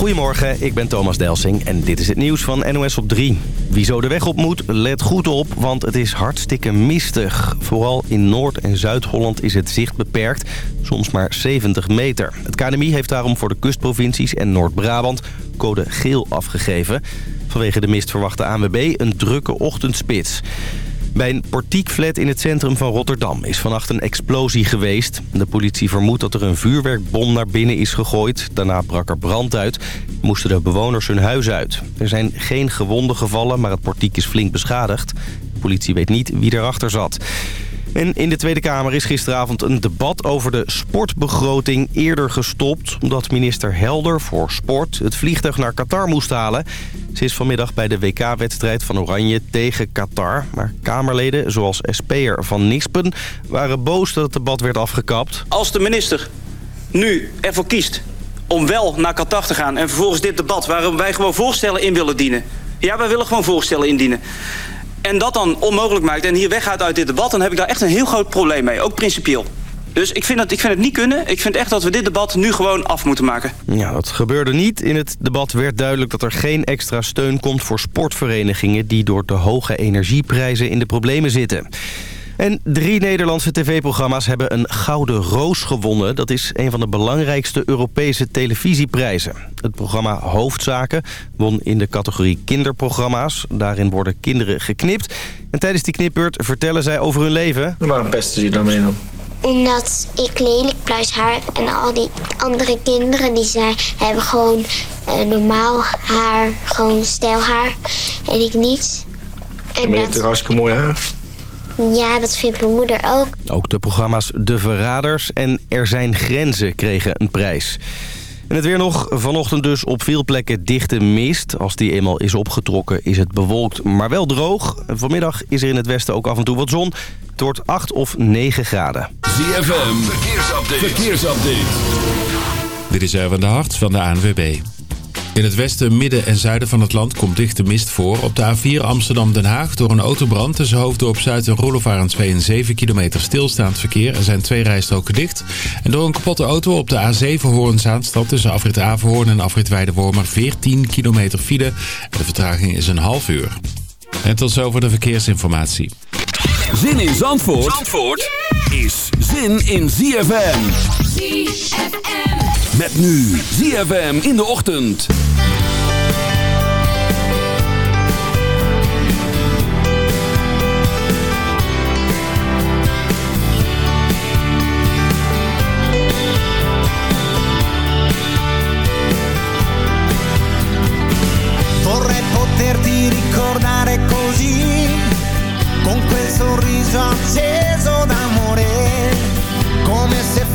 Goedemorgen, ik ben Thomas Delsing en dit is het nieuws van NOS op 3. Wie zo de weg op moet, let goed op, want het is hartstikke mistig. Vooral in Noord- en Zuid-Holland is het zicht beperkt, soms maar 70 meter. Het KNMI heeft daarom voor de kustprovincies en Noord-Brabant code geel afgegeven. Vanwege de mist verwacht de ANWB een drukke ochtendspits. Bij een portiekflat in het centrum van Rotterdam is vannacht een explosie geweest. De politie vermoedt dat er een vuurwerkbom naar binnen is gegooid. Daarna brak er brand uit. Moesten de bewoners hun huis uit. Er zijn geen gewonden gevallen, maar het portiek is flink beschadigd. De politie weet niet wie erachter zat. En in de Tweede Kamer is gisteravond een debat over de sportbegroting eerder gestopt... omdat minister Helder voor sport het vliegtuig naar Qatar moest halen. Ze is vanmiddag bij de WK-wedstrijd van Oranje tegen Qatar. Maar Kamerleden, zoals SP'er Van Nispen, waren boos dat het debat werd afgekapt. Als de minister nu ervoor kiest om wel naar Qatar te gaan... en vervolgens dit debat waar wij gewoon voorstellen in willen dienen... ja, wij willen gewoon voorstellen indienen en dat dan onmogelijk maakt en hier weggaat uit dit debat... dan heb ik daar echt een heel groot probleem mee, ook principieel. Dus ik vind, het, ik vind het niet kunnen. Ik vind echt dat we dit debat nu gewoon af moeten maken. Ja, dat gebeurde niet. In het debat werd duidelijk dat er geen extra steun komt voor sportverenigingen... die door de hoge energieprijzen in de problemen zitten. En drie Nederlandse tv-programma's hebben een Gouden Roos gewonnen. Dat is een van de belangrijkste Europese televisieprijzen. Het programma Hoofdzaken won in de categorie kinderprogramma's. Daarin worden kinderen geknipt. En tijdens die knipbeurt vertellen zij over hun leven. Waarom pesten ze daarmee dan? Omdat ik lelijk pluis haar heb en al die andere kinderen die zijn, hebben gewoon uh, normaal haar, gewoon stijlhaar en ik niet. En, je hebt hartstikke mooi haar. Ja, dat vindt mijn moeder ook. Ook de programma's De Verraders en Er zijn grenzen kregen een prijs. En het weer nog. Vanochtend dus op veel plekken dichte mist. Als die eenmaal is opgetrokken is het bewolkt, maar wel droog. Vanmiddag is er in het westen ook af en toe wat zon. Het wordt 8 of 9 graden. ZFM, verkeersupdate. verkeersupdate. Dit is Erwin de Hart van de ANWB. In het westen, midden en zuiden van het land komt dichte mist voor. Op de A4 Amsterdam-Den Haag door een autobrand tussen Hoofddorp Zuid en Roelofarensveen en 7 kilometer stilstaand verkeer. Er zijn twee rijstroken dicht. En door een kapotte auto op de A7 Hoorn-Zaanstad tussen afrit Averhoorn en afrit Weidewormer 14 kilometer file. En de vertraging is een half uur. En tot zover de verkeersinformatie. Zin in Zandvoort, Zandvoort is zin in ZFM. ZFM. Met nu ZFM in de ochtend. Vorrei poterti ricordare così, con quel sorriso acceso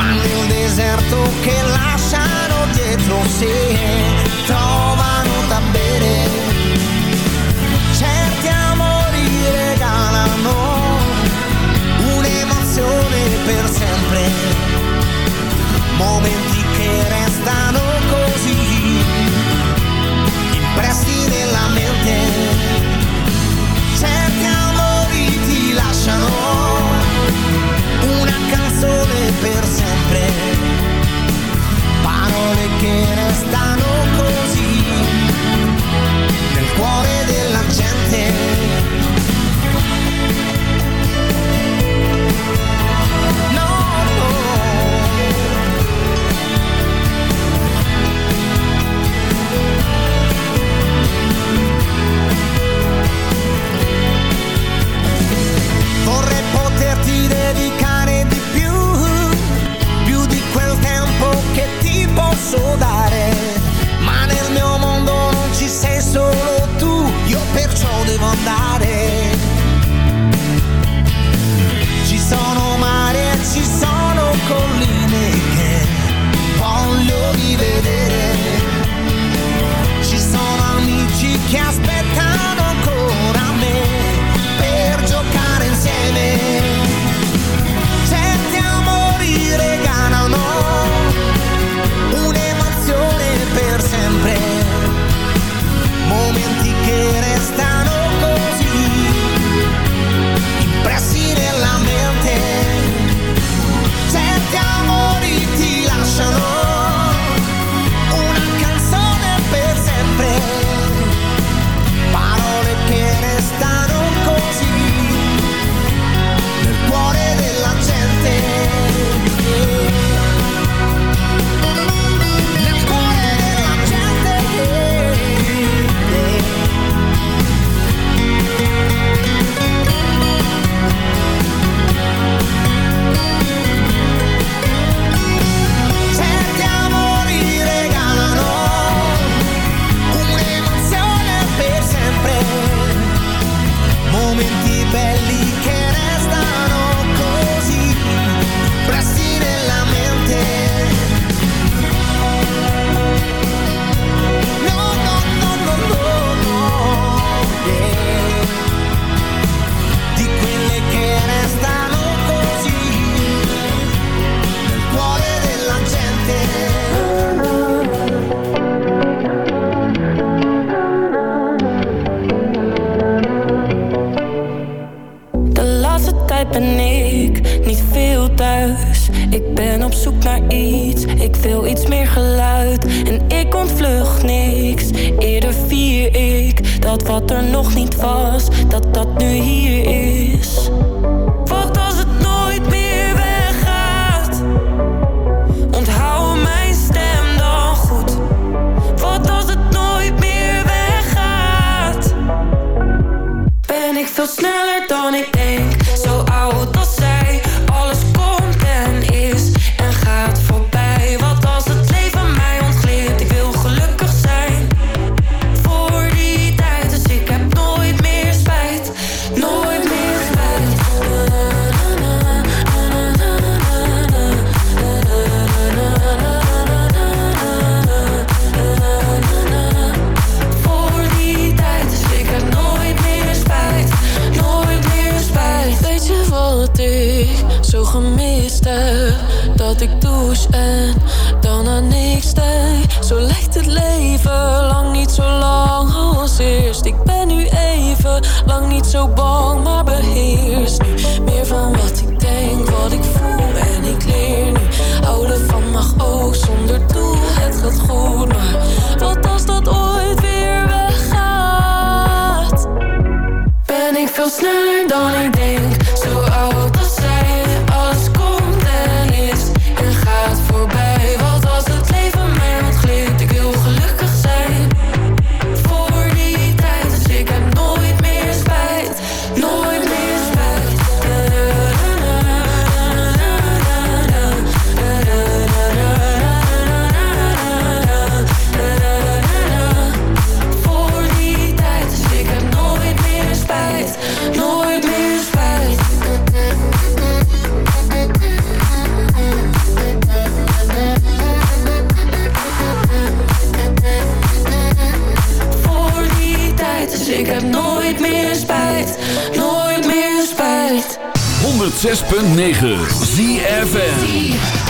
ma nel deserto che lasciano dietro sé, so dat ik douche en dan aan niks denk. Zo lijkt het leven lang niet zo lang als eerst. Ik ben nu even lang niet zo bang. 106.9 ZFN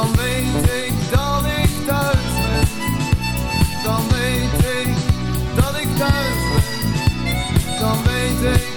Dan weet ik dat ik thuis ben. Dan weet ik dat ik thuis ben. Dan weet ik.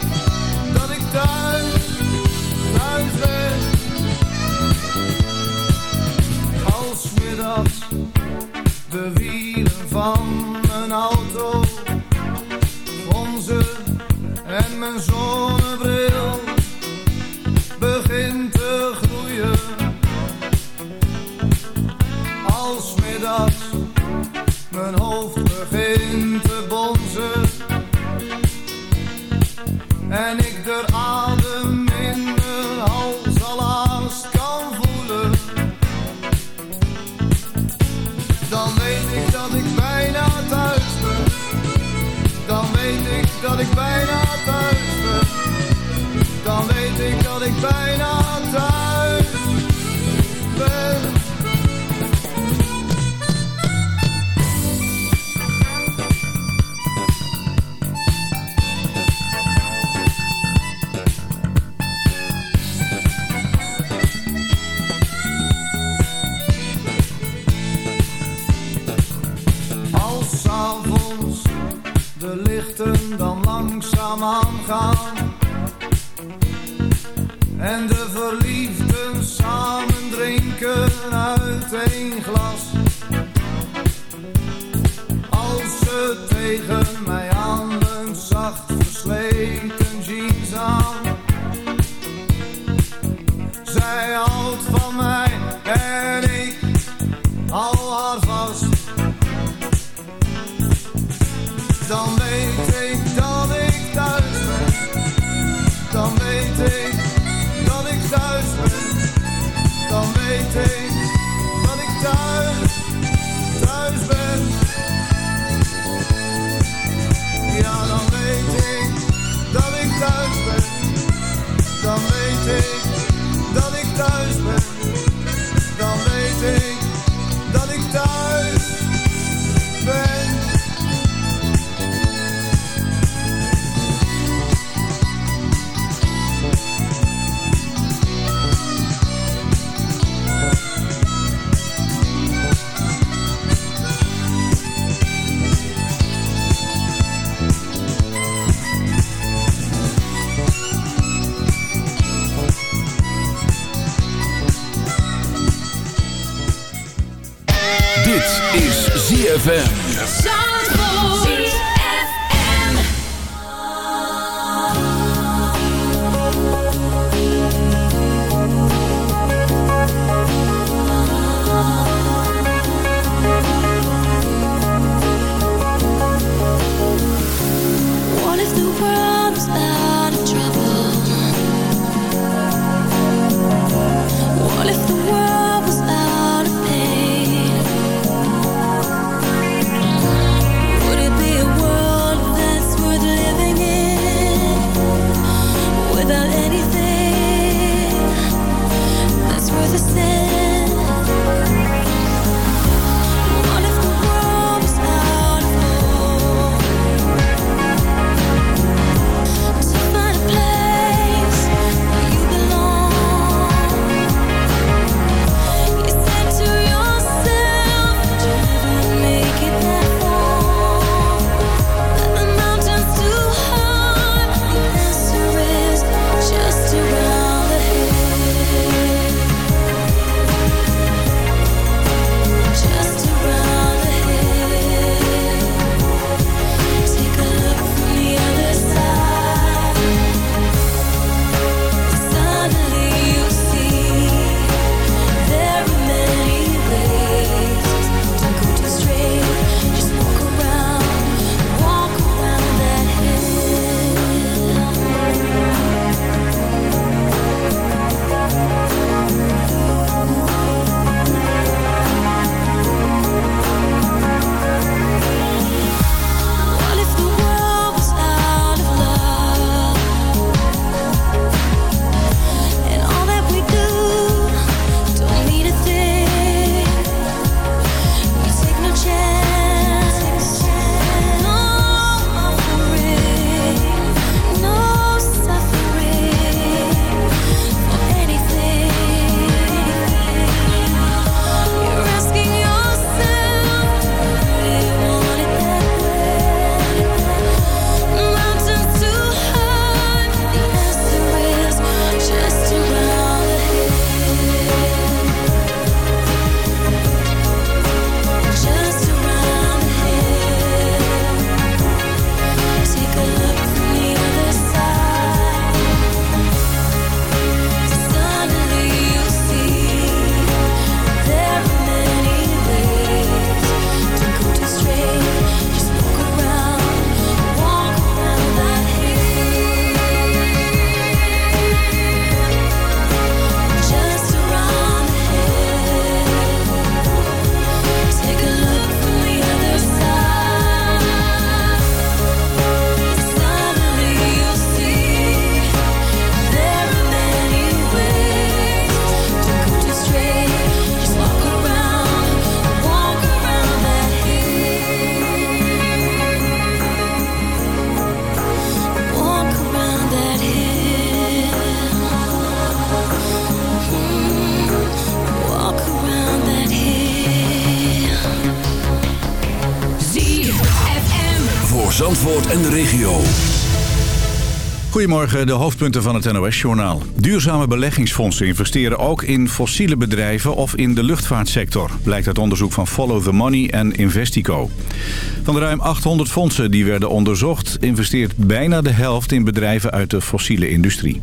Langzaamaan gaan. Goedemorgen, de hoofdpunten van het NOS-journaal. Duurzame beleggingsfondsen investeren ook in fossiele bedrijven of in de luchtvaartsector. Blijkt uit onderzoek van Follow the Money en Investico. Van de ruim 800 fondsen die werden onderzocht... investeert bijna de helft in bedrijven uit de fossiele industrie.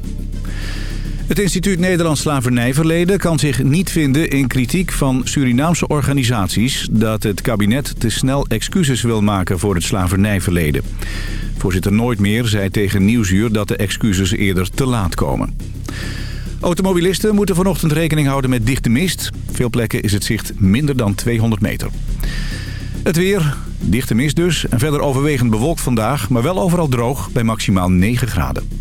Het instituut Nederlands Slavernijverleden kan zich niet vinden in kritiek van Surinaamse organisaties... dat het kabinet te snel excuses wil maken voor het slavernijverleden. Voorzitter Nooit meer zei tegen Nieuwsuur dat de excuses eerder te laat komen. Automobilisten moeten vanochtend rekening houden met dichte mist. Veel plekken is het zicht minder dan 200 meter. Het weer, dichte mist dus. En verder overwegend bewolkt vandaag, maar wel overal droog bij maximaal 9 graden.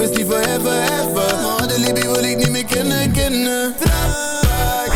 Heb is niet forever, ever Maar de liefde wil ik niet meer kennen, kennen. Trappakas,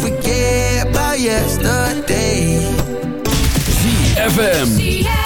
forget about yesterday. ZFM.